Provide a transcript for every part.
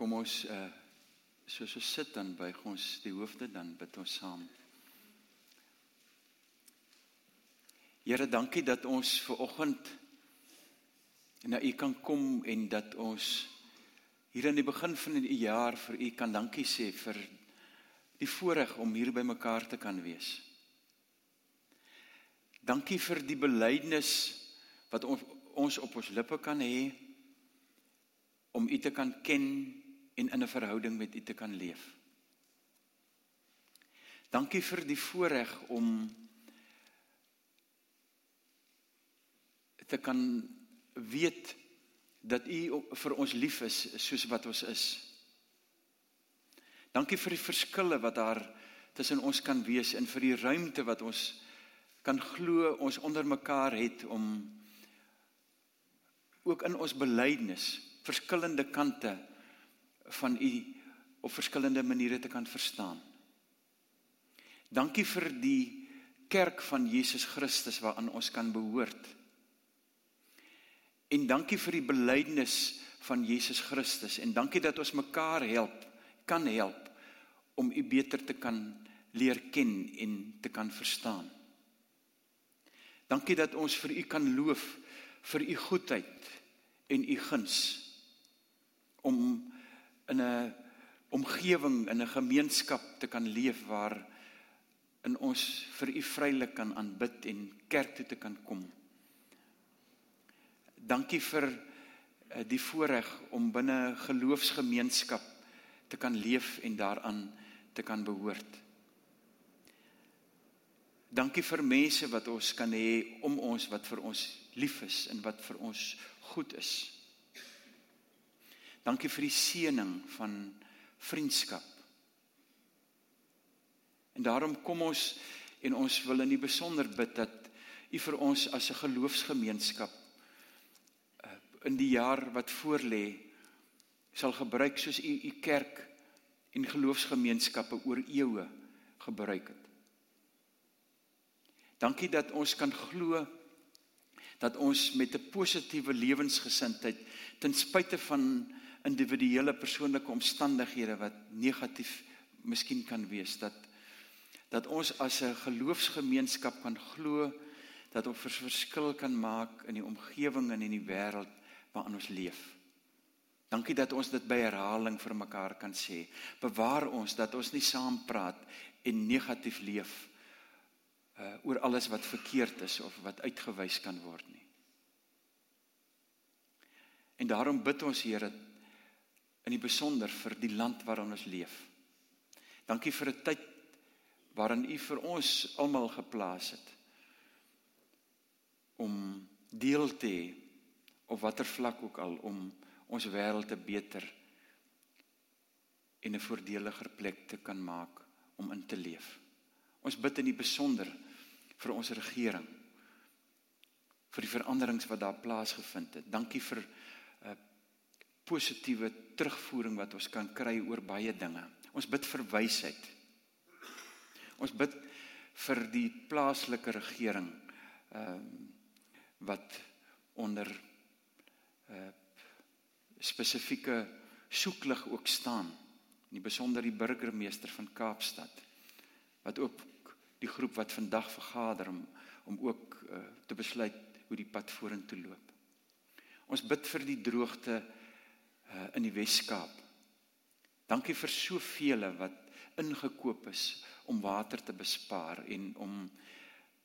kom ons uh soos ons sit dan by ons die hoofde dan bid ons saam. Here, dankie dat ons ver oggend na u kan kom en dat ons hier in die begin van die jaar vir u kan dankie sê vir die voorreg om hier by mekaar te kan wees. Dankie vir die belydenis wat ons ons op ons lippe kan hê om u te kan ken en in 'n verhouding met u te kan leef. Dankie vir die voorreg om te kan weet dat u vir ons lief is soos wat ons is. Dankie vir die verskille wat daar tussen ons kan wees en vir die ruimte wat ons kan glo ons onder mekaar het om ook in ons belydenis verskillende kante van u op verskillende maniere te kan verstaan. Dankie vir die kerk van Jesus Christus waaraan ons kan behoort. En dankie vir die belydenis van Jesus Christus en dankie dat ons mekaar help, kan help om u beter te kan leer ken en te kan verstaan. Dankie dat ons vir u kan loof vir u goedheid en u guns om in 'n omgewing in 'n gemeenskap te kan leef waar in ons vir u vrylik kan aanbid en kerk toe te kan kom. Dankie vir eh, die voorreg om binne geloofsgemeenskap te kan leef en daaraan te kan behoort. Dankie vir mense wat ons kan hê om ons wat vir ons lief is en wat vir ons goed is. Dankie vir die seëning van vriendskap. En daarom kom ons en ons wil in die besonder bid dat U vir ons as 'n geloofsgemeenskap eh, in die jaar wat voorlê sal gebruik soos U U kerk en geloofsgemeenskappe oor eeue gebruik het. Dankie dat ons kan glo dat ons met 'n positiewe lewensgesindheid ten spyte van individuele persoonlike omstandighede wat negatief miskien kan wees dat dat ons as 'n geloofsgemeenskap kan glo dat ons 'n verskil kan maak in die omgewing en in die wêreld waarin ons leef. Dankie dat ons dit by herhaling vir mekaar kan sê. Bewaar ons dat ons nie saam praat en negatief leef uh oor alles wat verkeerd is of wat uitgewys kan word nie. En daarom bid ons Here in die besonder vir die land waarin ons leef. Dankie vir 'n tyd waarin U vir ons almal geplaas het om deel te hê op watter vlak ook al om ons wêreld te beter en 'n voordeliger plek te kan maak om in te leef. Ons bid in die besonder vir ons regering vir die veranderings wat daar plaasgevind het. Dankie vir positiewe terugvoering wat ons kan kry oor baie dinge. Ons bid vir wysheid. Ons bid vir die plaaslike regering ehm uh, wat onder uh, spesifieke soeklig ook staan. In die besonder die burgemeester van Kaapstad wat ook die groep wat vandag vergader om om ook uh, te besluit hoe die pad vorentoe loop. Ons bid vir die droogte uh, in die Wes-Kaap. Dankie vir soveel wat ingekoop is om water te bespaar en om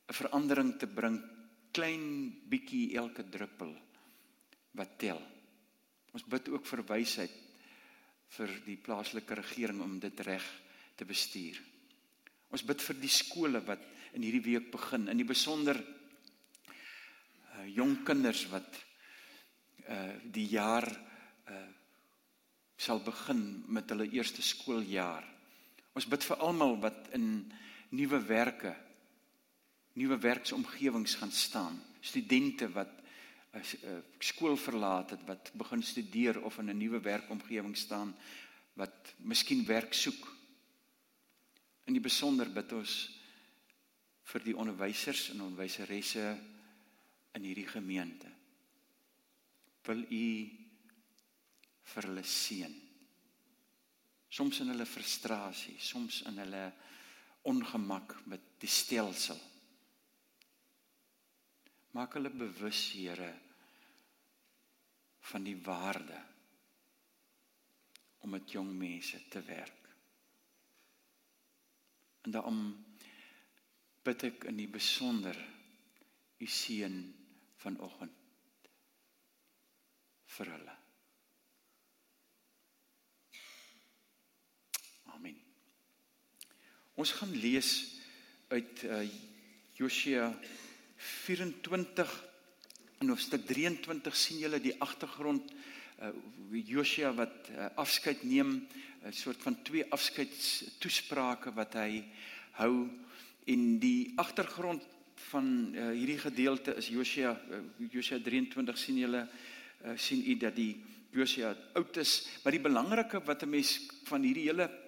'n verandering te bring klein bietjie elke druppel wat tel. Ons bid ook vir wysheid vir die plaaslike regering om dit reg te bestuur. Ons bid vir die skole wat in hierdie week begin, in die besonder uh jong kinders wat uh die jaar uh sal begin met hulle eerste skooljaar. Ons bid vir almal wat in nuwe werke, nuwe werksomgewings gaan staan. Studente wat uh, skool verlaat het, wat begin studeer of in 'n nuwe werkomgewing staan wat miskien werk soek. In die besonder bid ons vir die onderwysers en onderwyseresse in hierdie gemeente. Wil u vir hulle seën. soms in hulle frustrasie, soms in hulle ongemak met die stelsel. Maak hulle bewus, Here, van die waarde om met jong mense te werk. En daarom bid ek in die besonder u seën vanoggend vir hulle. Amen. Ons gaan lees uit uh, Josua 24 in hoofstuk 23 sien julle die agtergrond uh, Josua wat uh, afskeid neem 'n soort van twee afskeidstoesprake wat hy hou. En die agtergrond van uh, hierdie gedeelte is Josua uh, Josua 23 sien julle uh, sien u dat die Josua oud is. Maar die belangrike wat 'n mens van hierdie hele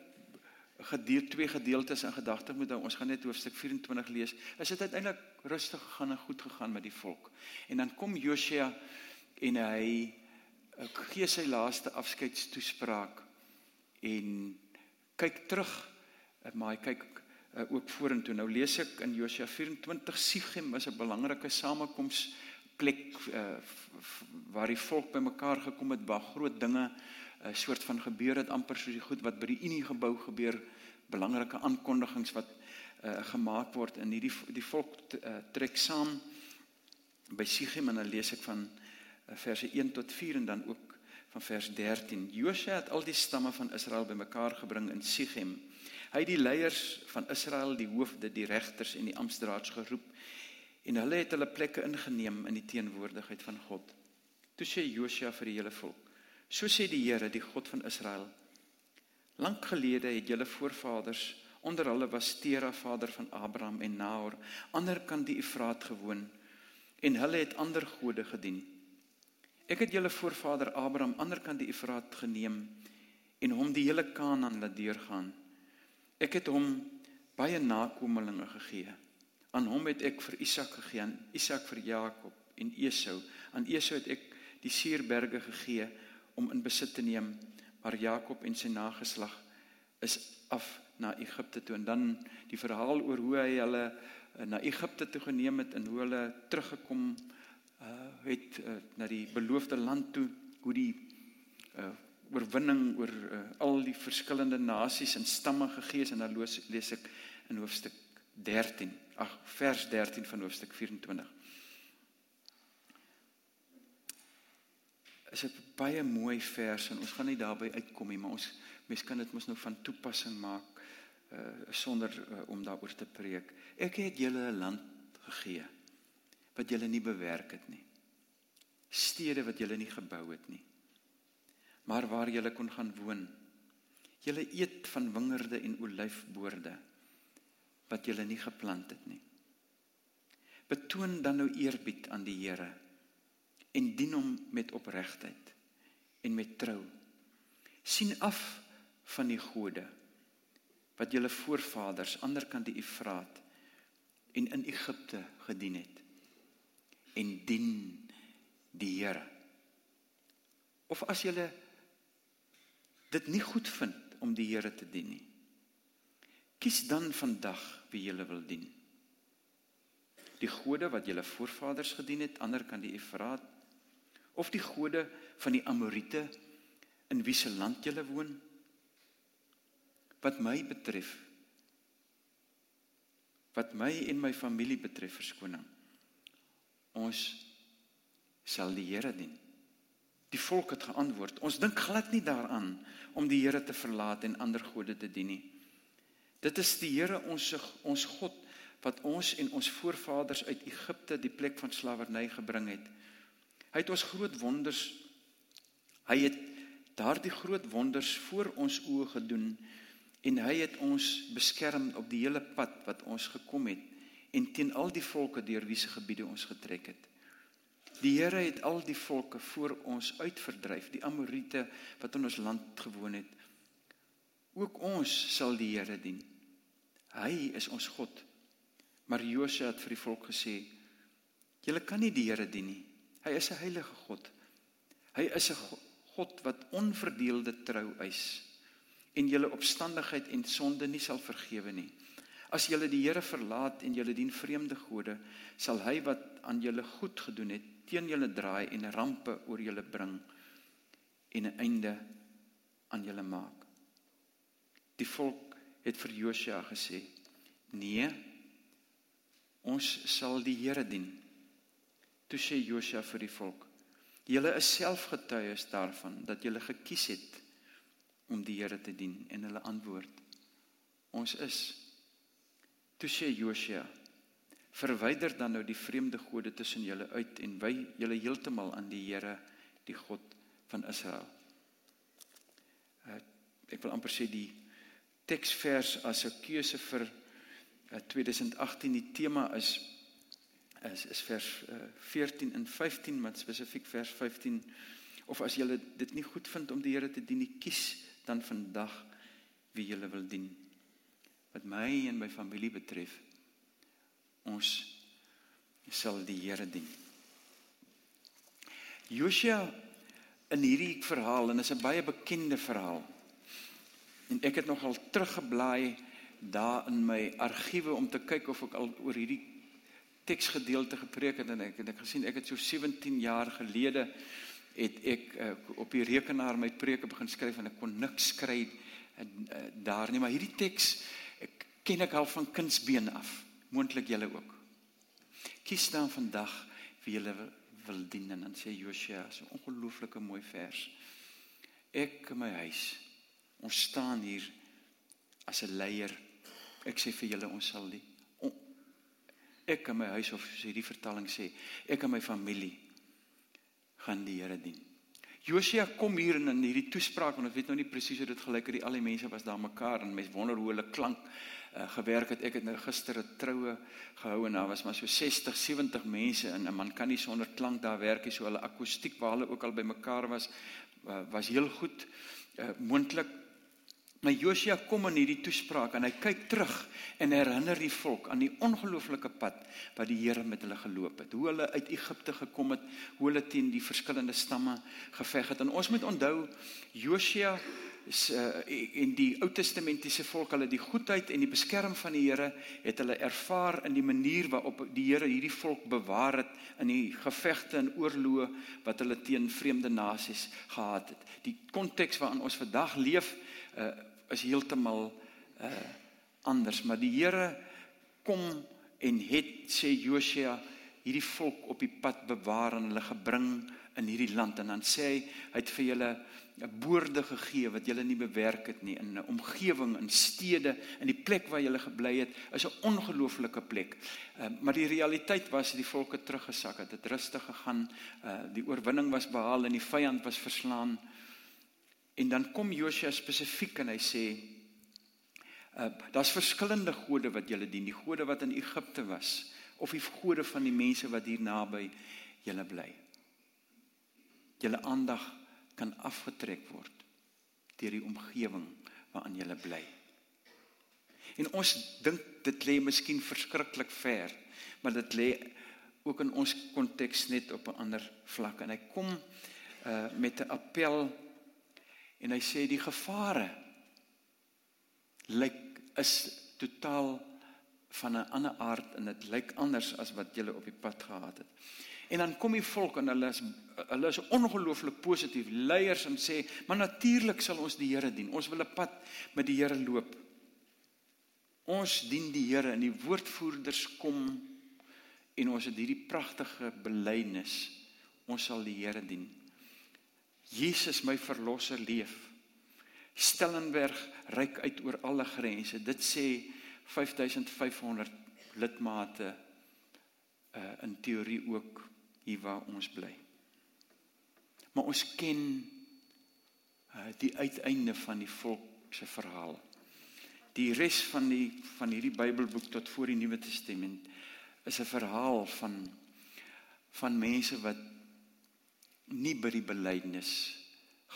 gedeel twee gedeeltes in gedagte moet hou. Ons gaan net hoofstuk 24 lees. Is dit uiteindelik rustig gegaan en goed gegaan met die volk. En dan kom Josua en hy gee sy laaste afskeidstoespraak en kyk terug, maar hy kyk uh, ook vorentoe. Nou lees ek in Josua 24 Sichem is 'n belangrike samekoms plek uh, waar die volk bymekaar gekom het, waar groot dinge 'n soort van gebeur het amper soos die goed wat by die Unie gebou gebeur, belangrike aankondigings wat uh, gemaak word in hierdie die volk uh, trek saam by Sichem en dan lees ek van uh, verse 1 tot 4 en dan ook van vers 13. Josua het al die stamme van Israel bymekaar gebring in Sichem. Hy het die leiers van Israel, die hoofde, die regters en die amptdraads geroep en hulle het hulle plekke ingeneem in die teenwoordigheid van God. Toe sê Josua vir die hele volk: So sê die Here, die God van Israel. Lank gelede het julle voorvaders, onder hulle was Tera vader van Abraham en Nahor, ander kan die Efraat gewoon en hulle het ander gode gedien. Ek het julle voorvader Abraham ander kan die Efraat geneem en hom die hele Kanaan laat deurgaan. Ek het hom baie nakommelinge gegee. Aan hom het ek vir Isak gegee, aan Isak vir Jakob en Esau. Aan Esau het ek die Seerberge gegee om in besit te neem, maar Jakob en sy nageslag is af na Egipte toe en dan die verhaal oor hoe hy hulle uh, na Egipte toe geneem het en hoe hulle teruggekom uh, het uh, na die beloofde land toe, hoe die uh, oorwinning oor uh, al die verskillende nasies en stamme gegee is en dan lees ek in hoofstuk 13, ag vers 13 van hoofstuk 24. Is 'n baie mooi vers en ons gaan nie daarby uitkom nie, maar ons mens kan dit mos nou van toepassing maak uh sonder uh, om daaroor te preek. Ek het julle 'n land gegee wat julle nie bewerk het nie. Stede wat julle nie gebou het nie. Maar waar julle kon gaan woon. Julle eet van wingerde en olyfboorde wat julle nie geplant het nie. Betoon dan nou eerbied aan die Here en dien hom met opregtheid en met trou. sien af van die gode wat julle voorvaders aanderkant die Efraat en in Egipte gedien het en dien die Here. Of as julle dit nie goed vind om die Here te dien nie. Kies dan vandag wie julle wil dien. Die gode wat julle voorvaders gedien het, ander kan die Efraat of die gode van die Amorite in wie se land jy woon? Wat my betref, wat my en my familie betref verskoning. Ons sal die Here dien. Die volk het geantwoord: Ons dink glad nie daaraan om die Here te verlaat en ander gode te dien nie. Dit is die Here ons ons God wat ons en ons voorvaders uit Egipte die plek van slawerny gebring het. Hy het ons groot wonders hy het daardie groot wonders voor ons oë gedoen en hy het ons beskerm op die hele pad wat ons gekom het en teen al die volke deur wie se gebiede ons getrek het. Die Here het al die volke voor ons uitverdryf, die Amorite wat in ons land gewoon het. Ook ons sal die Here dien. Hy is ons God. Maar Josua het vir die volk gesê: "Julle kan nie die Here dien nie. Hy is 'n heilige God. Hy is 'n God wat onverdeelde trou eis en julle opstandigheid en sonde nie sal vergewe nie. As julle die Here verlaat en julle dien vreemde gode, sal hy wat aan julle goed gedoen het, teen julle draai en rampe oor julle bring en 'n einde aan julle maak. Die volk het vir Josia gesê: "Nee, ons sal die Here dien." Toe sê Josia vir die volk: "Julle is self getuies daarvan dat julle gekies het om die Here te dien." En hulle antwoord: "Ons is." Toe sê Josia: "Verwyder dan nou die vreemde gode tussen julle uit en wy julle heeltemal aan die Here, die God van Israel." Uh, ek wil amper sê die teksvers as 'n keuse vir uh, 2018 die tema is is is vers uh, 14 en 15 maar spesifiek vers 15 of as jy dit nie goed vind om die Here te dien nie kies dan vandag wie jy wil dien. Wat my en my familie betref ons sal die Here dien. Josia in hierdie verhaal en is 'n baie bekende verhaal En ek het nogal teruggeblaai daar in my argiewe om te kyk of ek al oor hierdie teksgedeelte gepreek het en ek het ek gesien ek het so 17 jaar gelede het ek uh, op die rekenaar my preke begin skryf en ek kon niks skry uh, daar nie. Maar hierdie teks ek ken ek al van kindsbeen af. Moontlik julle ook. Kies dan vandag wie julle wil, wil dien en dan sê Josia so 'n ongelooflike mooi vers. Ek in my huis Ons staan hier as 'n leier. Ek sê vir julle ons sal die ek in my huis of soos hierdie vertaling sê, ek en my familie gaan die Here dien. Josia kom hier in in hierdie toespraak want ek weet nou nie presies hoe dit gelyk het al die mense was daar mekaar en mense wonder hoe hulle klank uh, gewerk het. Ek het nou gister 'n troue gehou en daar was maar so 60, 70 mense en 'n man kan nie sonder klank daar werk nie. So hulle akoestiek waar hulle ook al by mekaar was uh, was heel goed. Uh, moontlik Maar Josia kom in hierdie toespraak en hy kyk terug en herinner die volk aan die ongelooflike pad wat die Here met hulle geloop het. Hoe hulle uit Egipte gekom het, hoe hulle teen die verskillende stamme geveg het. En ons moet onthou Josia se uh, en die Ou Testamentiese volk, hulle die goedheid en die beskerm van die Here het hulle ervaar in die manier waarop die Here hierdie volk bewaar het in die gevegte en oorloë wat hulle teen vreemde nasies gehad het. Die konteks waarin ons vandag leef uh, is heeltemal uh anders, maar die Here kom en het sê Josia hierdie volk op die pad bewaar en hulle gebring in hierdie land en dan sê hy hy het vir julle 'n boorde gegee wat julle nie bewerk het nie in 'n omgewing in stede in die plek waar julle gebly het is 'n ongelooflike plek. Uh, maar die realiteit was die volke teruggesak het. Dit het rustig gegaan. Uh, die oorwinning was behaal en die vyand was verslaan. Uh, En dan kom Josia spesifiek en hy sê uh daar's verskillende gode wat julle dien, die gode wat in Egipte was of die gode van die mense wat hier naby julle bly. Julle aandag kan afgetrek word deur die omgewing waarin julle bly. En ons dink dit lê miskien verskriklik ver, maar dit lê ook in ons konteks net op 'n ander vlak en hy kom uh met 'n appel En hy sê die gevare lyk is totaal van 'n ander aard en dit lyk anders as wat jy op die pad gehad het. En dan kom die volk en hulle is hulle is ongelooflik positief leiers en sê, "Maar natuurlik sal ons die Here dien. Ons wil 'n pad met die Here loop. Ons dien die Here en die woordvoerders kom en ons het hierdie pragtige belydenis. Ons sal die Here dien." Jesus my verlosser leef. Stellenberg reik uit oor alle grense. Dit sê 5500 lidmate uh in teorie ook hier waar ons bly. Maar ons ken uh die uiteinde van die volk se verhaal. Die res van die van hierdie Bybelboek tot voor die Nuwe Testament is 'n verhaal van van mense wat nie by die belydenis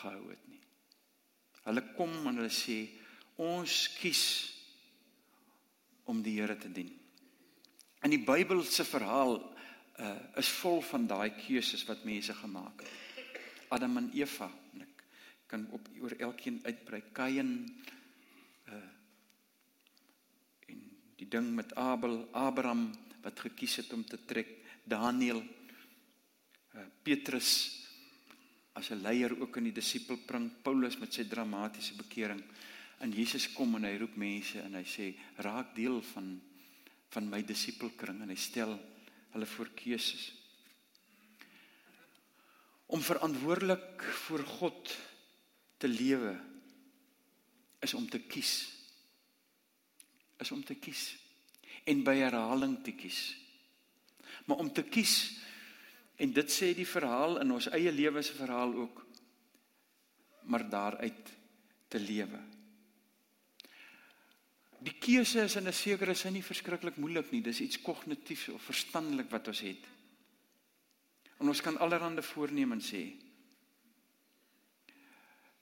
gehou het nie. Hulle kom en hulle sê ons kies om die Here te dien. In die Bybel se verhaal uh, is vol van daai keuses wat mense gemaak het. Adam en Eva, en ek kan op oor elkeen uitbrei. Kain uh en die ding met Abel, Abraham wat gekies het om te trek, Daniel, uh Petrus as 'n leier ook in die disipelpring, Paulus met sy dramatiese bekering. En Jesus kom en hy roep mense en hy sê raak deel van van my disipelkring en hy stel hulle voor keuses. Om verantwoordelik voor God te lewe is om te kies. Is om te kies en by herhaling te kies. Maar om te kies en dit sê die verhaal in ons eie lewensverhaal ook maar daaruit te lewe. Die keuse is in 'n sekere sin nie verskriklik moeilik nie. Dis iets kognitiefs of verstandelik wat ons het. En ons kan allerlei voornemens hê.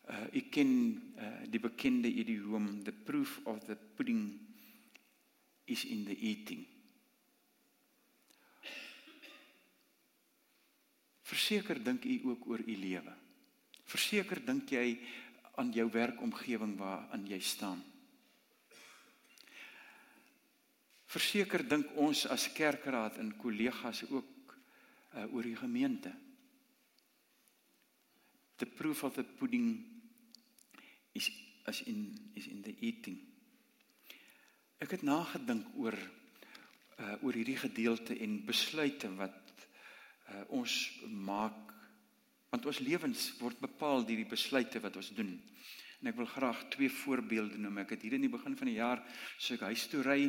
Uh ek ken uh die bekende idioom the proof of the pudding is in the eating. Verseker dink u ook oor u lewe. Verseker dink jy aan jou werkomgewing waarin jy staan. Verseker dink ons as kerkraad en kollegas ook uh, oor die gemeente. The proof of the pudding is as in is in the eating. Ek het nagedink oor uh oor hierdie gedeelte en besluite wat uh ons maak want ons lewens word bepaal deur die besluite wat ons doen. En ek wil graag twee voorbeelde noem. Ek het hier in die begin van die jaar so ek huis toe ry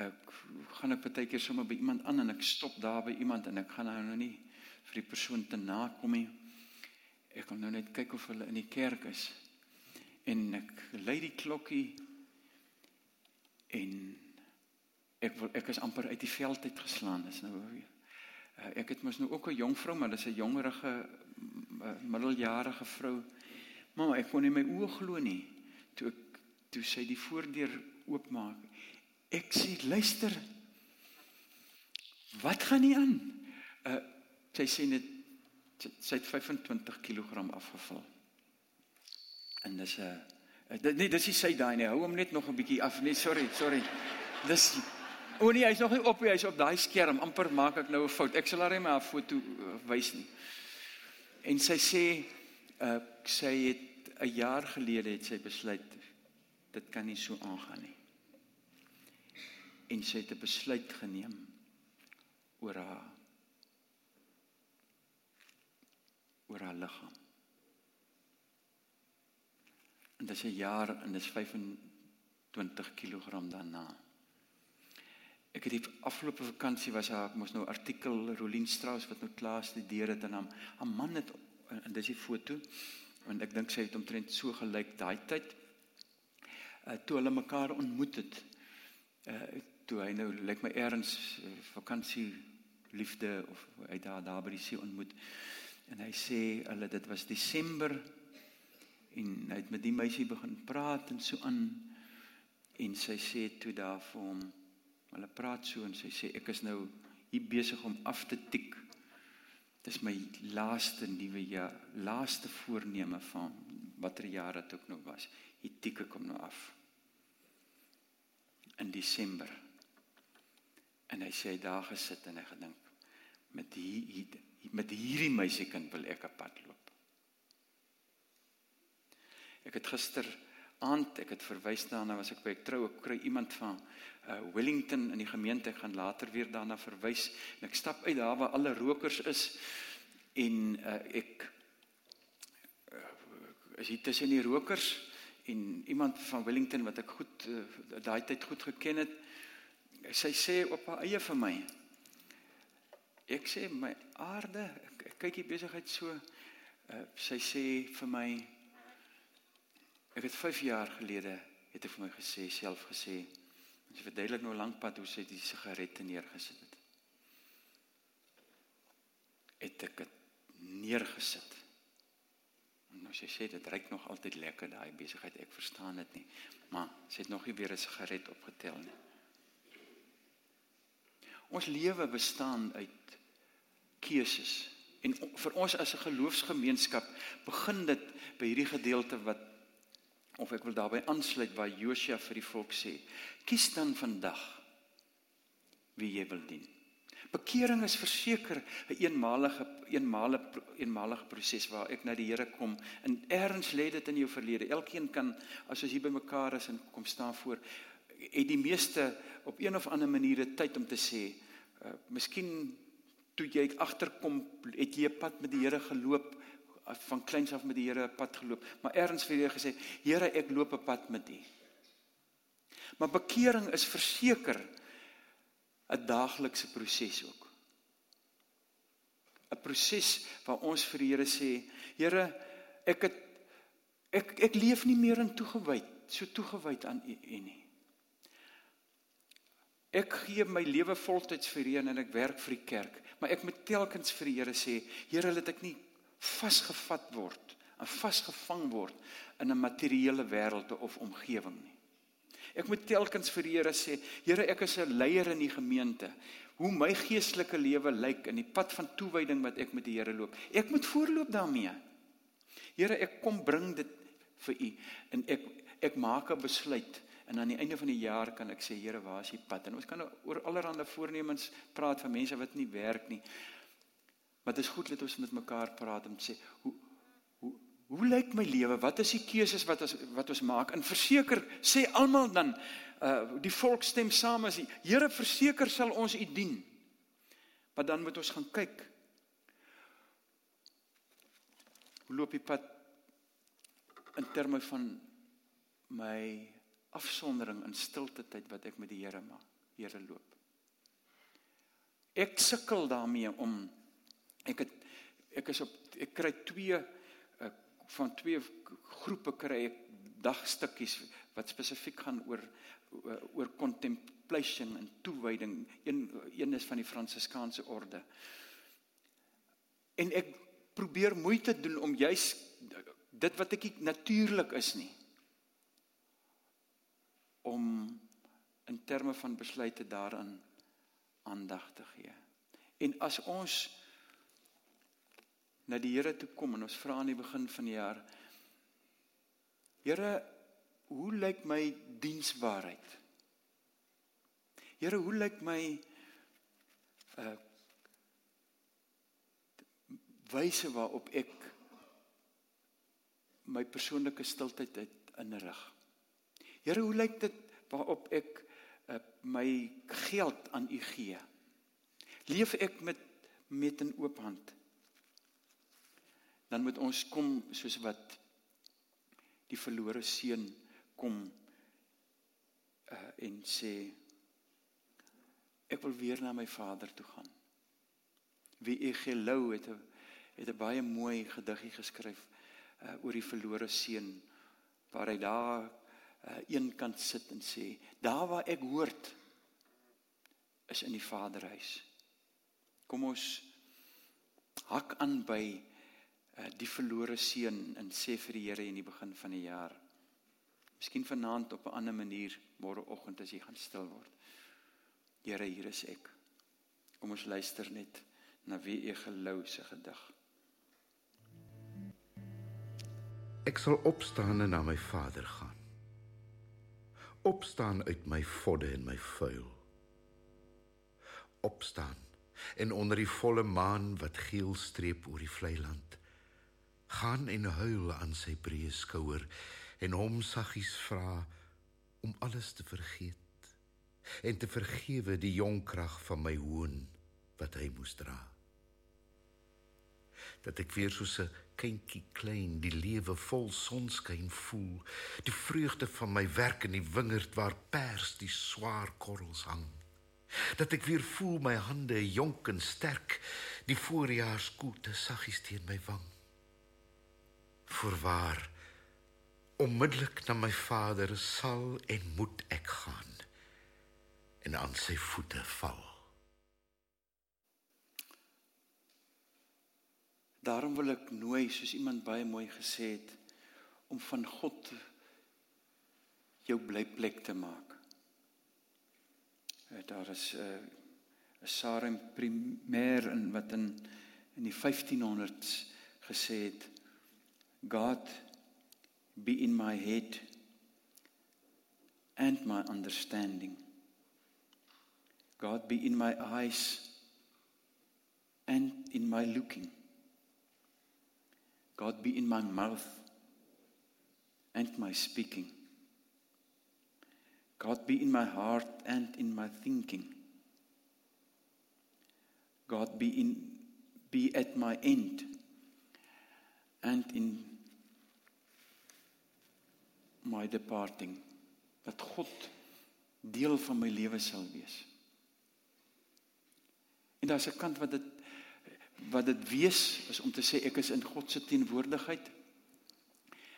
ek gaan ek baie keer sommer by iemand aan en ek stop daar by iemand en ek gaan nou nou nie vir die persoon te nakom nie. Ek gaan nou net kyk of hulle in die kerk is. En ek lei die klokkie en ek wil ek is amper uit die veld uit geslaan is nou weer. Uh, ek het mos nou ook 'n jong vrou, maar dis 'n jongerige uh, middeljarige vrou. Mamma, ek kon nie my oë glo nie toe ek toe sy die voordeur oopmaak Ek sê luister. Wat gaan nie aan? Uh sy sê net sy het 25 kg afgeval. En dis 'n uh, nee, dis nie sy daai nie. Hou hom net nog 'n bietjie af. Nee, sorry, sorry. Dis O nee, hy's nog nie op nie. Hy's op daai skerm. Amper maak ek nou 'n fout. Ek sal haar net 'n foto uh, wys nie. En sy sê uh sy het 'n jaar gelede het sy besluit dit kan nie so aangaan nie en sy het 'n besluit geneem oor haar oor haar liggaam. En dit is 'n jaar en dit is 25 kg daarna. Ek het die afgelope vakansie was haar mos nou artikel Rolien Strauss wat nou klaar studeer het en haar, haar man het en dis die foto want ek dink sy het omtrent so gelyk daai tyd uh, toe hulle mekaar ontmoet het. Uh, toe hy nou lyk my eers uh, vakansie liefde of hy daar daar by die see ontmoet en hy sê hulle dit was Desember en hy het met die meisie begin praat en so aan en sy sê toe daar vir hom hulle praat so en sy sê ek is nou hier besig om af te tik. Dis my laaste nuwe jaar laaste voorneme van watter jaar dit ook nou was. Hier tik ek hom nou af. In Desember. En hy sê hy daar gesit en hy gedink met hier met hierdie meisiekind wil ek 'n pad loop. Ek het gister aand, ek het verwys daarna was ek by 'n trou, ek kry iemand van uh, Wellington in die gemeente, ek gaan later weer daarna verwys en ek stap uit daar waar alle rokers is en uh, ek uh, is hier tussen die rokers en iemand van Wellington wat ek goed uh, daai tyd goed geken het sy sê op haar eie vir my. Ek sê my aarde, ek kyk hier besigheid so. Uh, sy sê vir my ek het 5 jaar gelede het ek vir my gesê self gesê. Sy verduidelik nou lank pad hoe sy die sigarette neergesit het. Het ek dit neergesit. En nou sy sê dit ruik nog altyd lekker daai besigheid. Ek verstaan dit nie. Maar sy het nog nie weer 'n sigaret opgetel nie. Ons lewe bestaan uit keuses En vir ons as 'n geloofsgemeenskap begin dit by hierdie gedeelte wat of ek wil daarbey aansluit waar Josua vir die volk sê: "Kies dan vandag wie jy wil dien." Bekering is verseker 'n eenmalige eenmalige eenmalige proses waar ek na die Here kom en eers lê dit in jou verlede. Elkeen kan as ons hier bymekaar is en kom staan voor het die meeste op een of ander manier tyd om te sê, uh, miskien toe jy agterkom het jy 'n pad met die Here geloop van kleins af met die Here 'n pad geloop, maar eers vir jou gesê, Here, ek loop 'n pad met U. Maar bekering is verseker 'n daaglikse proses ook. 'n Proses waar ons vir die Here sê, Here, ek het ek ek leef nie meer in toegewyd, so toegewyd aan U nie. Ek gee my lewe voltyds vir U en ek werk vir die kerk, maar ek moet telkens vir die Here sê, Here, laat ek nie vasgevat word en vasgevang word in 'n materiële wêreld of omgewing nie. Ek moet telkens vir die Here sê, Here, ek is 'n leier in die gemeente. Hoe my geestelike lewe lyk in die pad van toewyding wat ek met die Here loop. Ek moet voorloop daarmee. Here, ek kom bring dit vir U en ek ek maak 'n besluit En aan die einde van die jaar kan ek sê Here, waar is die pad? En ons kan oor allerlei voornemens praat van mense wat nie werk nie. Maar dit is goed dat ons met mekaar praat om te sê hoe hoe hoe lyk my lewe? Wat is die keuses wat ons wat ons maak? En verseker sê almal dan uh die volk stem saam as die Here verseker sal ons u dien. Maar dan moet ons gaan kyk. Hoe loop die pad in terme van my afsondering in stilte tyd wat ek met die Here maak, Here loop. Ek sukkel daarmee om ek het ek is op ek kry twee uh, van twee groepe kry ek dagstukkies wat spesifiek gaan oor oor contemplation en toewyding. Een een is van die Fransiskaanse orde. En ek probeer moeite doen om juis dit wat ek natuurlik is nie om in terme van besluite daaraan aandag te gee. En as ons na die Here toe kom en ons vra aan die begin van die jaar Here, hoe lyk my diensbaarheid? Here, hoe lyk my uh wyse waarop ek my persoonlike stiltyd inrig? Here, hoe lyk dit waarop ek uh, my geld aan U gee? Leef ek met met 'n oop hand? Dan moet ons kom soos wat die verlore seun kom uh, en sê ek wil weer na my vader toe gaan. Wie Egelou het 'n het 'n baie mooi gediggie geskryf uh, oor die verlore seun waar hy daar uh, een kant sit en sê daar waar ek hoort is in die Vaderhuis. Kom ons hak aan by die verlore seun en sê vir die Here in die begin van die jaar. Miskien vanaand op 'n ander manier môreoggend as jy gaan stil word. Here, hier is ek. Kom ons luister net na wie u gelou se gedig. Ek sal opstaan en na my Vader gaan opstaan uit my vodde en my vuil opstaan en onder die volle maan wat geel streep oor die vlei land gaan en huil aan sy breë skouer en hom saggies vra om alles te vergeet en te vergewe die jong krag van my hoon wat hy moes dra. Dat ek weer soos 'n kindjie klein die lewe vol sonskyn voel die vreugde van my werk in die wingerd waar pers die swaar korrels hang. Dat ek weer voel my hande jonk en sterk die voorjaarskoelte saggies teen my wang voorwaar onmiddellik na my vader sal en moet ek gaan en aan sy voete val Daarom wil ek nooi soos iemand baie mooi gesê het om van God jou blyplek te maak. Eh, daar is 'n uh, 'n Sarem primêr in wat in in die 1500s gesê het God be in my head and my understanding. God be in my eyes and in my looking. God be in my mouth and my speaking. God be in my heart and in my thinking. God be in be at my end and in my departing dat God deel van my lewe sal wees. En daar's 'n kant wat dit wat dit wees is om te sê ek is in God se teenwoordigheid.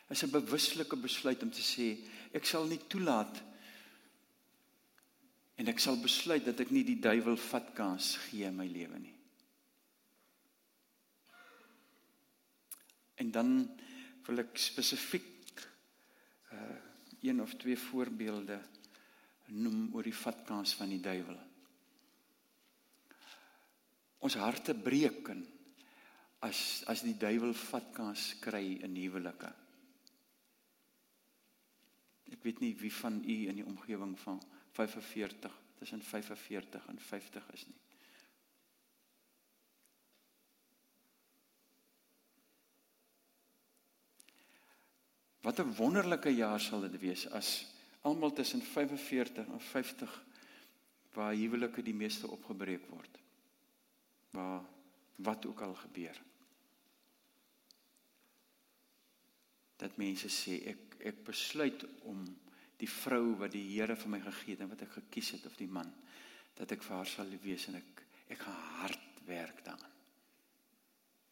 Is 'n bewuslike besluit om te sê ek sal nie toelaat en ek sal besluit dat ek nie die duiwel vat kans gee in my lewe nie. En dan wil ek spesifiek uh een of twee voorbeelde noem oor die vatkans van die duiwel. Ons harte breek en as as die duiwel vatkans kry in huwelike. Ek weet nie wie van u in die omgewing van 45 tussen 45 en 50 is nie. Wat 'n wonderlike jaar sal dit wees as almal tussen 45 en 50 waar huwelike die meeste opgebreek word. Waar wat ook al gebeur. Dat mense sê ek ek besluit om die vrou wat die Here vir my gegee het en wat ek gekies het of die man dat ek vir haar sal wees en ek ek gaan hard werk daaraan.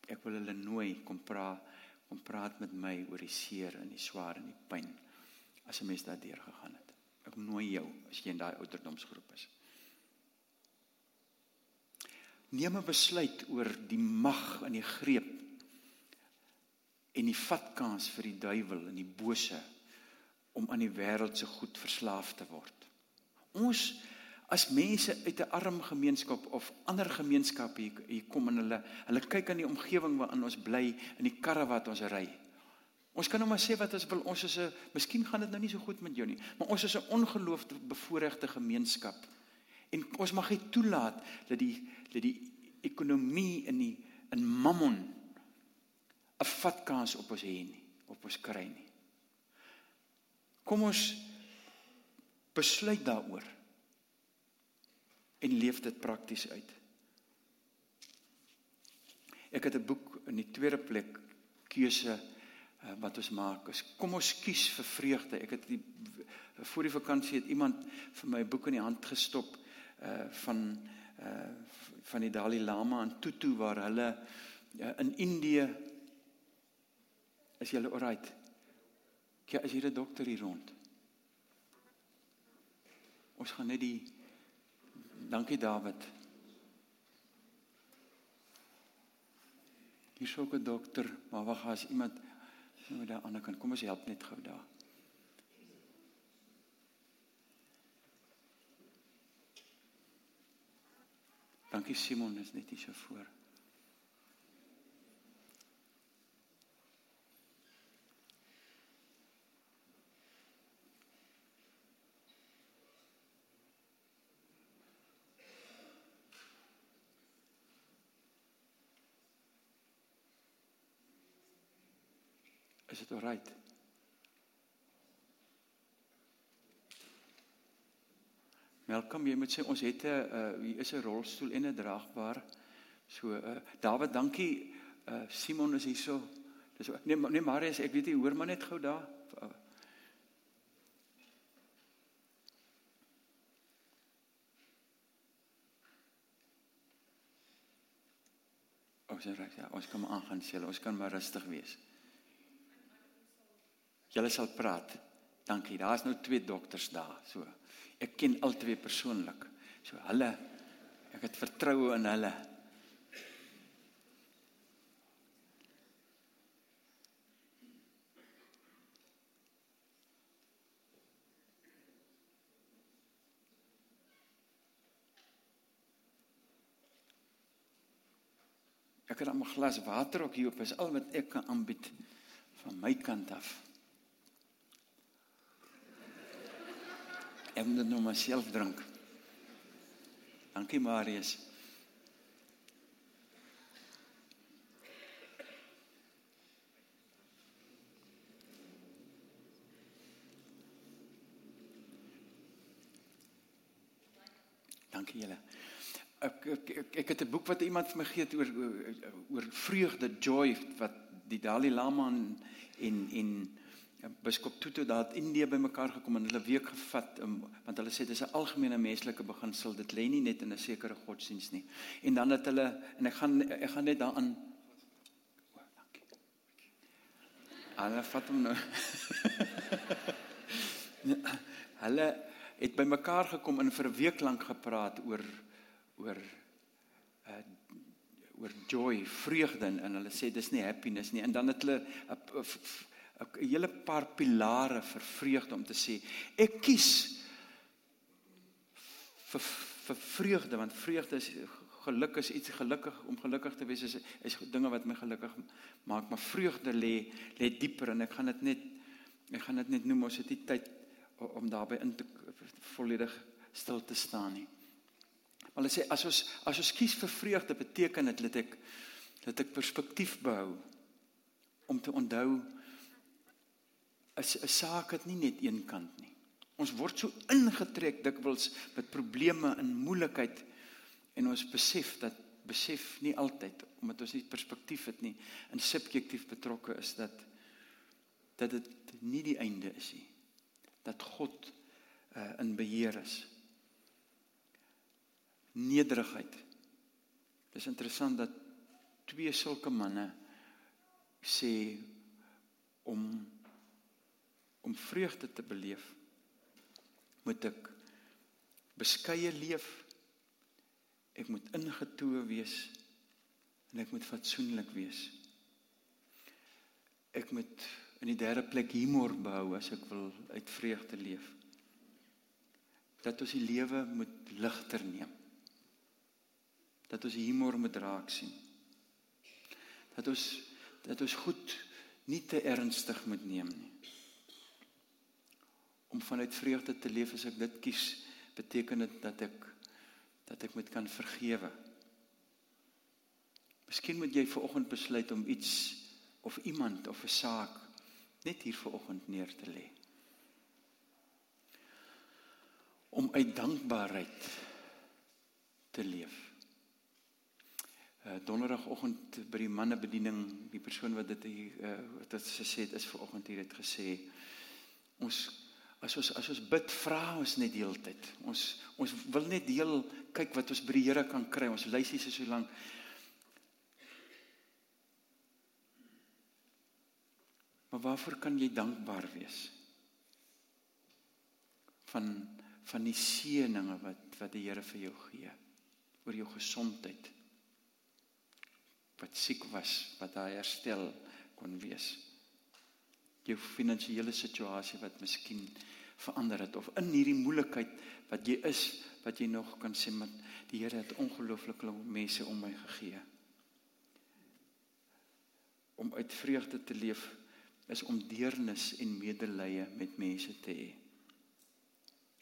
Ek wil hulle nooi kom praat om praat met my oor die seer en die swaar en die pyn as 'n mens daardeur gegaan het. Ek nooi jou as jy in daai ouderdomsgroep is. Neem 'n besluit oor die mag en die greep en die vatkans vir die duiwel en die bose om aan die wêreld se goed verslaaf te word. Ons as mense uit 'n arm gemeenskap of ander gemeenskappe hier, hier kom en hulle hulle kyk aan die omgewing waarin ons bly in die karre wat ons ry. Ons kan nou maar sê wat ons wil. Ons is 'n miskien gaan dit nou nie so goed met jou nie, maar ons is 'n ongeloofde bevoordeelde gemeenskap. En ons mag nie toelaat dat die dat die ekonomie in die in Mammon 'n vatkans op ons hê nie, op ons kry nie. Kom ons besluit daaroor en leef dit prakties uit. Ek het 'n boek in die tweede plek keuse uh, wat ons maak is kom ons kies vir vreugde. Ek het die voor die vakansie het iemand vir my 'n boek in die hand gestop uh van uh van die Dalai Lama in Tutu waar hulle uh, in Indië is jy alright? Kyk, as jy 'n dokter hier rond. Ons gaan net die Dankie David. Hier sou 'n dokter, maar wag as iemand nou daar aan die kant. Kom ons help net gou daar. Dankie Simon, is net hier so voor. Is dit alright? Welkom, jy moet sê ons het 'n uh, hier is 'n rolstoel en 'n draagbaar. So uh, David, dankie. Uh, Simon is hierso. Dis nee, nee Marius, ek weet jy hoor maar net gou daar. Ons is reg, ja, ons kan maar aangaan, sê ons kan maar rustig wees. Julle sal praat. Dankie. Daar's nou twee dokters daar. So. Ek ken al twee persoonlik. So hulle ek het vertroue in hulle. Ek het 'n glas water ook hier op, is al wat ek kan aanbied van my kant af. Ek moet dit nou maar self drink. Dankie Marius. Dankie julle. Ek ek ek, ek het 'n boek wat iemand vir my gegee het oor oor vreugde, joy wat die Dalai Lama en en, biskop Tutu daar in Indië bymekaar gekom en hulle week gevat um, want hulle sê dis 'n algemene menslike beginsel dit lê nie net in 'n sekere godsdiens nie. En dan het hulle en ek gaan ek gaan net daaraan. O dankie. Hulle vat hom nou. Hulle het bymekaar gekom en vir 'n week lank gepraat oor oor uh, oor joy, vreugde en hulle sê dis nie happiness nie. En dan het hulle 'n 'n hele paar pilare vir vreugde om te sê ek kies vir vir vreugde want vreugde is geluk is iets gelukkig om gelukkig te wees is is dinge wat my gelukkig maak maar vreugde lê lê dieper en ek gaan dit net ek gaan dit net noem ons het nie tyd om daarbey in te volledig stil te staan nie. Maar hulle sê as ons as ons kies vir vreugde beteken dit dat ek dat ek perspektief behou om te onthou is 'n saak wat nie net een kant nie. Ons word so ingetrek dikwels met probleme en moeilikheid en ons besef dat besef nie altyd omdat ons nie perspektief het nie en subjektief betrokke is dat dat dit nie die einde is nie. Dat God uh, in beheer is. Nederigheid. Dis interessant dat twee sulke manne sê om om vreugde te beleef moet ek beskeie leef. Ek moet ingetoe wees en ek moet fatsoenlik wees. Ek moet in die derde plek humor behou as ek wil uit vreugde leef. Dat ons die lewe moet ligter neem. Dat ons humor moet raak sien. Dat ons dat ons goed nie te ernstig moet neem nie om vanuit vreugde te leef as ek dit kies, beteken dit dat ek dat ek moet kan vergewe. Miskien moet jy vanoggend besluit om iets of iemand of 'n saak net hier vanoggend neer te lê. Om uit dankbaarheid te leef. Uh donderdagoggend by die mannebediening, die persoon wat dit hier uh wat dit gesê het is vanoggend hier het gesê ons As ons as ons bid, vra ons net die hele tyd. Ons ons wil net deel kyk wat ons by die Here kan kry. Ons luister se so lank. Maar waarvoor kan jy dankbaar wees? Van van die seëninge wat wat die Here vir jou gee oor jou gesondheid. Wat siek was, wat hy herstel kon wees jou finansiële situasie wat miskien verander het of in hierdie moeilikheid wat jy is wat jy nog kan sê met die Here het ongelooflike mense om my gegee. Om uit vreugde te leef is om deernis en medelee met mense te hê.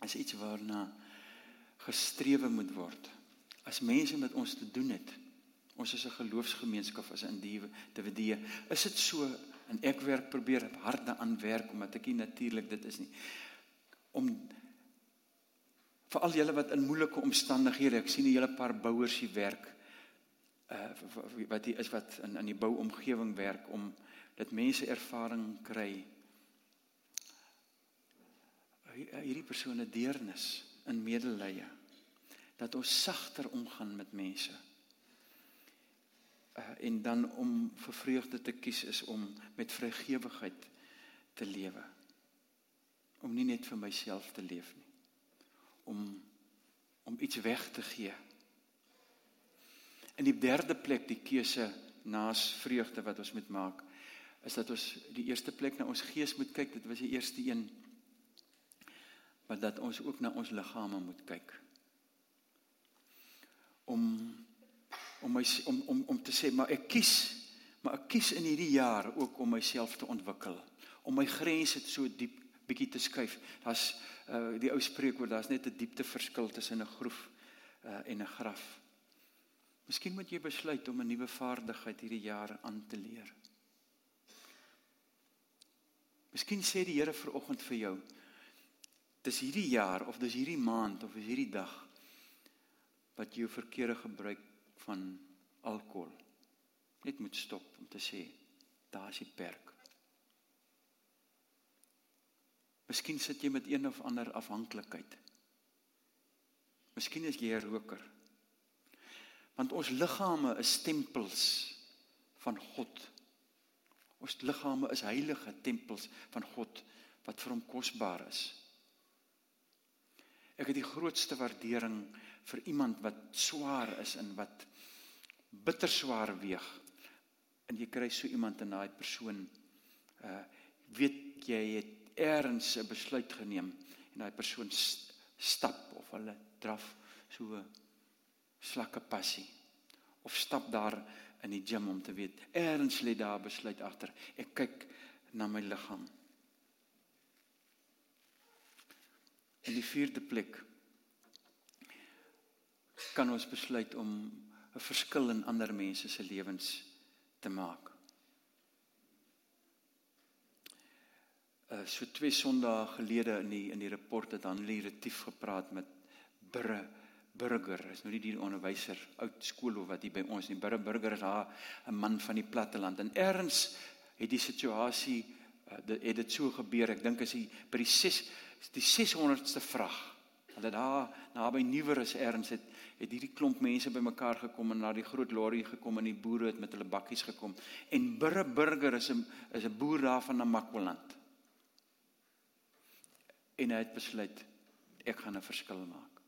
Is iets waarna gestrewe moet word. As mense met ons te doen het, ons is 'n geloofsgemeenskap as individue, is dit so en ek werk probeer hard daaraan werk omdat ek nie natuurlik dit is nie. Om vir al julle wat in moeilike omstandighede ek sien 'n hele paar bouers hier werk uh wat hier is wat in in die bouomgewing werk om dat mense ervaring kry hierdie persone deernis in medelee dat ons sagter omgaan met mense uh, en dan om vir vreugde te kies is om met vrygewigheid te lewe. Om nie net vir myself te leef nie. Om om iets weg te gee. In die derde plek die keuse naas vreugde wat ons moet maak is dat ons die eerste plek na ons gees moet kyk. Dit was die eerste een. Maar dat ons ook na ons liggame moet kyk. Om om my om om om te sê maar ek kies maar ek kies in hierdie jaar ook om myself te ontwikkel om my grense so diep bietjie te skuif. Daar's uh, die ou spreekwoord daar's net 'n diepte verskil tussen 'n groef uh, en 'n graf. Miskien moet jy besluit om 'n nuwe vaardigheid hierdie jaar aan te leer. Miskien sê die Here vir oggend vir jou dis hierdie jaar of dis hierdie maand of is hierdie dag wat jy verkeerde gebruik van alkohol net moet stop om te sê daar is die perk. Miskien sit jy met een of ander afhanklikheid. Miskien is jy 'n roker. Want ons liggame is tempels van God. Ons liggame is heilige tempels van God wat vir hom kosbaar is. Ek het die grootste waardering vir iemand wat swaar is en wat bitter swaar weeg. En jy kry so iemand en daai persoon uh weet jy het eers 'n besluit geneem en daai persoon stap of hulle draf so slakke passie of stap daar in die gim om te weet eers lê daar besluit agter. Ek kyk na my liggaam. In die vierde plek kan ons besluit om 'n verskil in ander mense se lewens te maak. Uh so twee Sondae gelede in die in die rapport het Hanlie Retief gepraat met Burre Burger. Is nou nie die onderwyser oud skool of wat hier by ons nie. Burre Burger is haar 'n man van die platteland en erns het die situasie uh, het dit so gebeur. Ek dink as hy by die 6 die 600ste vraag. Hulle daar naby Nuwer is erns het het hierdie klomp mense bymekaar gekom en na die groot lorry gekom en die boere het met hulle bakkies gekom. En Burre Burger is 'n is 'n boer daar van Namakwaland. En hy het besluit ek gaan 'n verskil maak.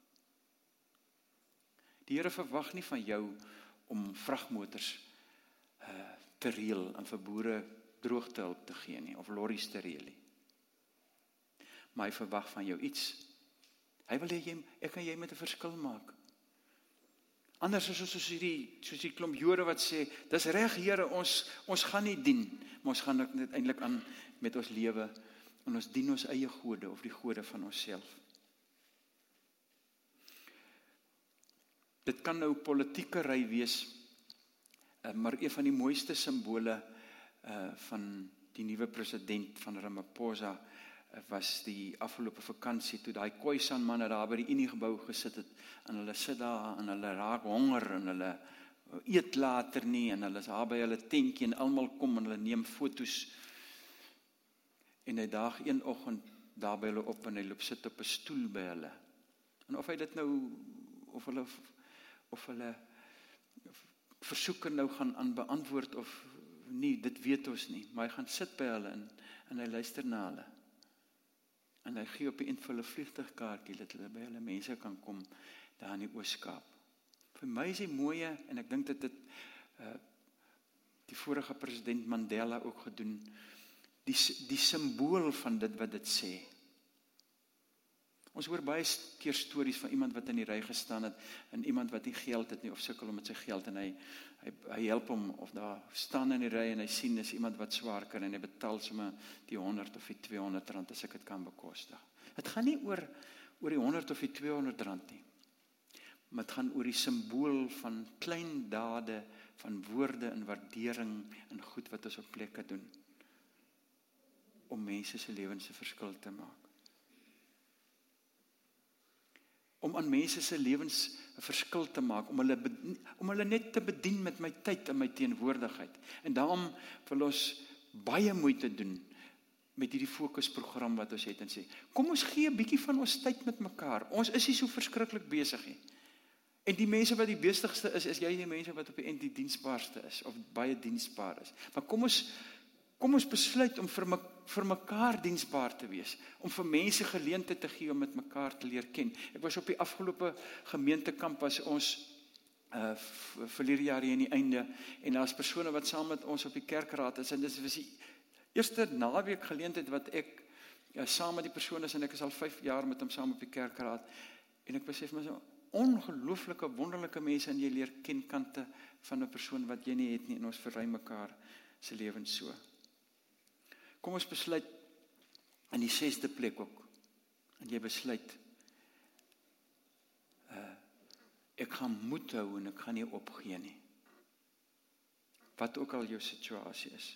Die Here verwag nie van jou om vragmotors uh te reël en vir boere droogte hulp te gee nie of lorries te reël nie. Maar hy verwag van jou iets. Hy wil hê jy ek kan jy met 'n verskil maak. Anders is ons soos hierdie soos die klomp Jode wat sê, dis reg Here, ons ons gaan nie dien, maar ons gaan net eintlik aan met ons lewe en ons dien ons eie gode of die gode van onsself. Dit kan nou politieke ry wees, eh, maar een van die mooiste simbole uh van die nuwe president van Ramaphosa was die afgelope vakansie toe daai Khoisan manne daar by die Unie gebou gesit het en hulle sit daar en hulle raak honger en hulle eet later nie en hulle is daar by hulle tentjie en almal kom en hulle neem fotos. En hy daag een oggend daar by hulle op en hy loop sit op 'n stoel by hulle. En of hy dit nou of hulle of hulle versoeke nou gaan aan beantwoord of nie dit weet ons nie. Maar hy gaan sit by hulle en en hy luister na hulle En hy gee op die invulle vliegtuigkaartjie dat hulle by hulle mense kan kom daar in die Oos-Kaap. Vir my is dit mooi en ek dink dit het uh die vorige president Mandela ook gedoen. Die die simbool van dit wat dit sê. Ons hoor baie keer stories van iemand wat in die ry gestaan het en iemand wat nie geld het nie of sukkel om met sy geld en hy hy hy help hom of daar staan in die ry en hy sien dis iemand wat swaar kan en hy betaal sommer die 100 of die 200 rand as ek dit kan bekostig. Dit gaan nie oor oor die 100 of die 200 rand nie. Maar dit gaan oor die simbool van klein dade van woorde en waardering en goed wat ons op plekke doen om mense se lewens se verskil te maak. Om aan mense se lewens 'n verskil te maak, om hulle om hulle net te bedien met my tyd en my teenwoordigheid. En daarom wil ons baie moeite doen met hierdie fokusprogram wat ons het en sê, kom ons gee 'n bietjie van ons tyd met mekaar. Ons is nie so verskriklik besig nie. En die mense wat die besigste is, is jy die mense wat op die end die diensbaarste is of baie diensbaar is. Maar kom ons Kom ons besluit om vir, me, vir mekaar diensbaar te wees, om vir mense geleentheid te gee om met mekaar te leer ken. Ek was op die afgelope gemeentekamp as ons uh verlede jaar hier aan die einde en daar's persone wat saam met ons op die kerkraad is en dis was die eerste naweek geleentheid wat ek ja, saam met die persone is en ek is al 5 jaar met hom saam op die kerkraad en ek besef my so ongelooflike wonderlike mense en jy leer ken kante van 'n persoon wat jy nie het nie en ons verry mekaar se lewens so. Kom ons besluit in die 6de plek ook. En jy besluit uh ek gaan moed hou en ek gaan nie opgee nie. Wat ook al jou situasie is.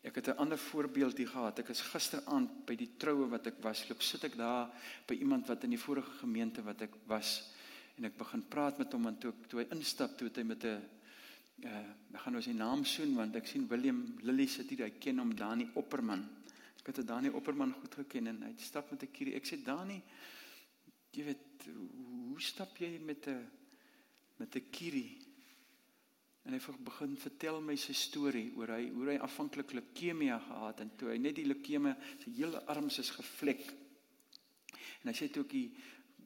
Ek het 'n ander voorbeeld hier gehad. Ek is gisteraand by die troue wat ek was, loop sit ek daar by iemand wat in die vorige gemeente wat ek was en ek begin praat met hom en toe toe hy instap toe het hy met 'n uh ek gaan nou sy naam soen want ek sien William Lily sit hier, hy ken hom Dani Opperman. Ek het Dani Opperman goed geken en hy stap met 'n kierie. Ek sê Dani, jy weet, hoe stap jy met 'n met 'n kierie? En hy begin vertel my sy storie oor hy hoe hy afhanklik leukemie gehad en toe hy net die leukemie sy hele arms is gevlek. En hy sê toe ek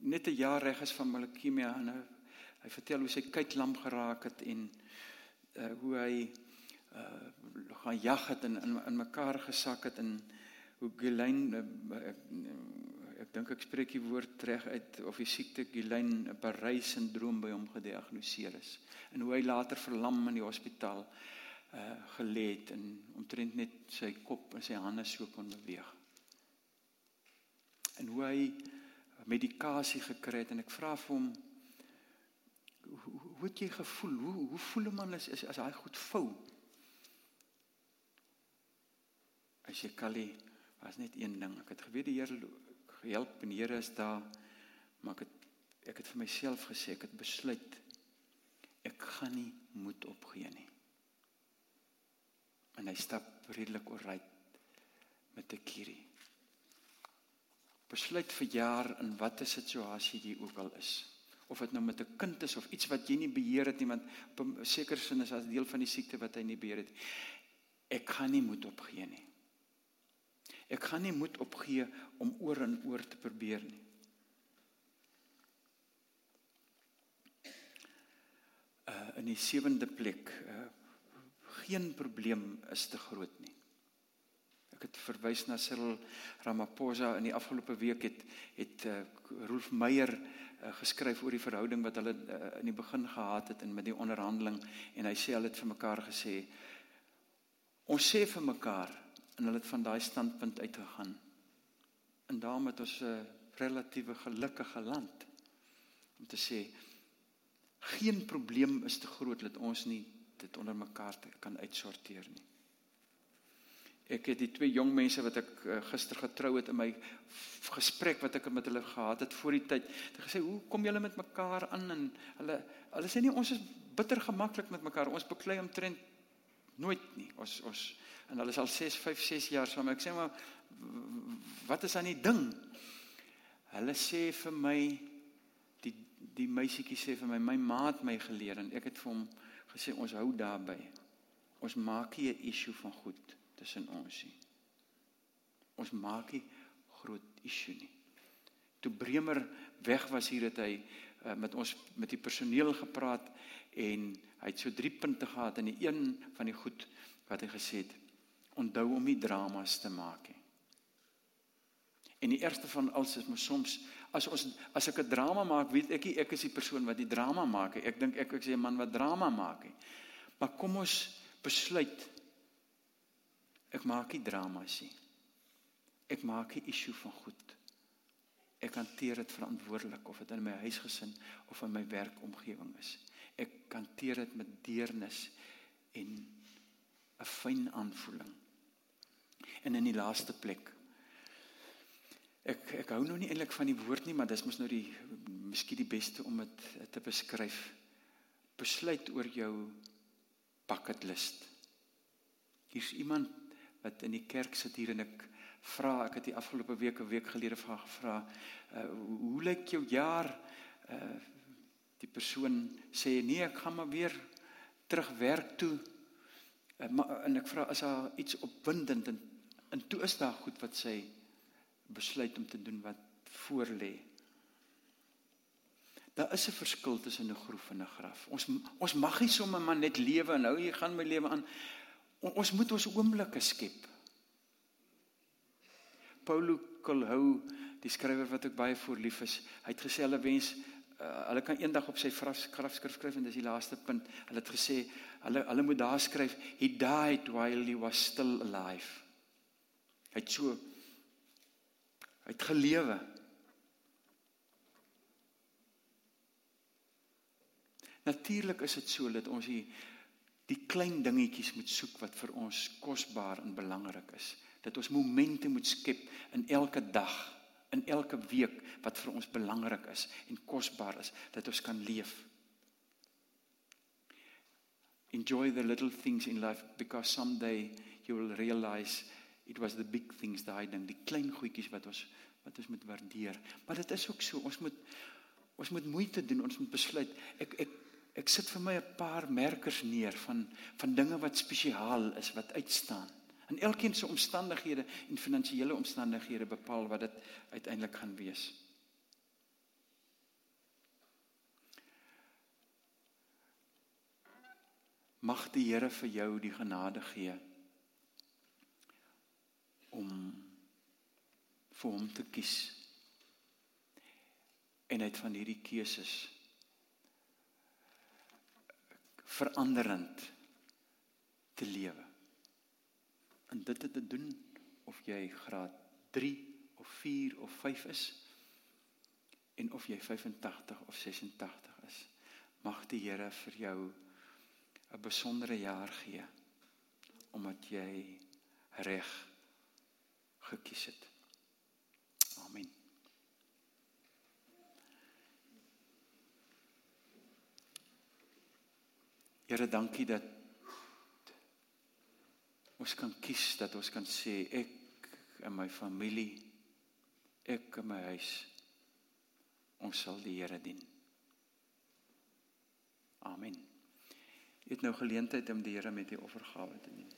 net 'n jaar reg is van leukemie en hy, hy vertel hoe sy kyk lam geraak het en uh, hoe hy uh, gaan jag het en in in mekaar gesak het en hoe Gelein uh, ek, ek dink ek spreek die woord reg uit of die siekte Gelein 'n Parys sindroom by hom gediagnoseer is en hoe hy later verlam in die hospitaal uh gelê het en omtrent net sy kop en sy hande so kon beweeg. En hoe hy medikasie gekry het en ek vra vir hom hoe, het jy gevoel? Hoe hoe voel 'n man as as, as hy goed vou? As jy Kali was net een ding. Ek het geweet die Here gehelp en die Here is daar maar ek het ek het vir myself gesê ek het besluit ek gaan nie moed opgee nie. En hy stap redelik ooruit met 'n kierie. Besluit vir jaar in watter situasie jy ook al is. Of dit nou met 'n kind is of iets wat jy nie beheer het nie want op 'n sekere sin is as deel van die siekte wat hy nie beheer het. Ek gaan nie moed opgee nie. Ek gaan nie moed opgee om oor en oor te probeer nie. Uh in die sewende plek, uh geen probleem is te groot nie. Ek het verwys na Cyril Ramaphosa in die afgelope week het het uh, Rolf Meyer uh, geskryf oor die verhouding wat hulle uh, in die begin gehad het en met die onderhandeling en hy sê hulle het vir mekaar gesê ons sê vir mekaar en hulle het van daai standpunt uitgegaan. En daarom het ons 'n uh, relatiewe gelukkige land om te sê geen probleem is te groot dat ons nie dit onder mekaar kan uitsorteer nie. Ek het die twee jong mense wat ek uh, gister getrou het in my gesprek wat ek met hulle gehad het voor die tyd, het gesê, "Hoe kom julle met mekaar aan?" en hulle hulle sê nie ons is bitter gemaklik met mekaar. Ons beklei omtrent nooit nie. Ons ons en hulle is al 6, 5, 6 jaar saam. Ek sê maar wat is aan die ding? Hulle sê vir my die die meisietjie sê vir my, "My ma het my geleer en ek het vir hom gesê ons hou daarby. Ons maak nie 'n issue van goed tussen ons nie. Ons maak nie groot issue nie. Toe Bremer weg was hier het hy uh, met ons met die personeel gepraat en hy het so drie punte gehad en die een van die goed wat hy gesê het onthou om nie dramas te maak nie. En die eerste van alles is mos soms as ons as ek 'n drama maak, weet ek nie ek is die persoon wat die drama maak nie. Ek dink ek ek sê 'n man wat drama maak nie. Maar kom ons besluit Ek maak nie dramas nie. Ek maak 'n issue van goed. Ek hanteer dit verantwoordelik of dit in my huisgesin of in my werkomgewing is. Ek hanteer dit met deernis en 'n fyn aanvoeling. En in die laaste plek ek ek hou nou nie eintlik van die woord nie, maar dis mos nou die miskien die beste om dit te beskryf. Besluit oor jou bucket list. Hier's iemand wat in die kerk sit hier en ek vra ek het die afgelope week 'n week gelede vra gevra uh, hoe lyk jou jaar uh, die persoon sê nee ek gaan maar weer terug werk toe uh, maar, en ek vra is daar iets opwindend en, en toe is daar goed wat sy besluit om te doen wat voor lê Daar is 'n verskil tussen 'n groef en 'n graf. Ons ons mag nie sommer maar net lewe en nou jy gaan my lewe aan. Ons moet ons oomblikke skep. Paulo Kolhou, die skrywer wat ek baie voor lief is, hy het gesê hulle wens uh, hulle kan eendag op sy grafskrif skryf en dis die laaste punt. Hulle het gesê hulle hulle moet daar skryf he died while he was still alive. Hy het so hy het gelewe. Natuurlik is dit so dat ons hier die klein dingetjies moet soek wat vir ons kosbaar en belangrik is. Dat ons momente moet skep in elke dag, in elke week wat vir ons belangrik is en kosbaar is dat ons kan leef. Enjoy the little things in life because someday you will realize it was the big things daai ding, die klein goedjies wat ons wat ons moet waardeer. Maar dit is ook so, ons moet ons moet moeite doen, ons moet besluit. Ek ek ek sit vir my 'n paar merkers neer van van dinge wat spesiaal is, wat uitstaan. En elkeen se omstandighede en finansiële omstandighede bepaal wat dit uiteindelik gaan wees. Mag die Here vir jou die genade gee om vir hom te kies en uit van hierdie keuses veranderend te lewe. En dit te doen of jy graad 3 of 4 of 5 is en of jy 85 of 86 is. Mag die Here vir jou 'n besondere jaar gee omdat jy reg gekies het. Amen. Here, dankie dat ons kan kies dat ons kan sê ek en my familie ek en my huis ons sal die Here dien. Amen. Jy het nou geleentheid om die Here met die offergawe te dien.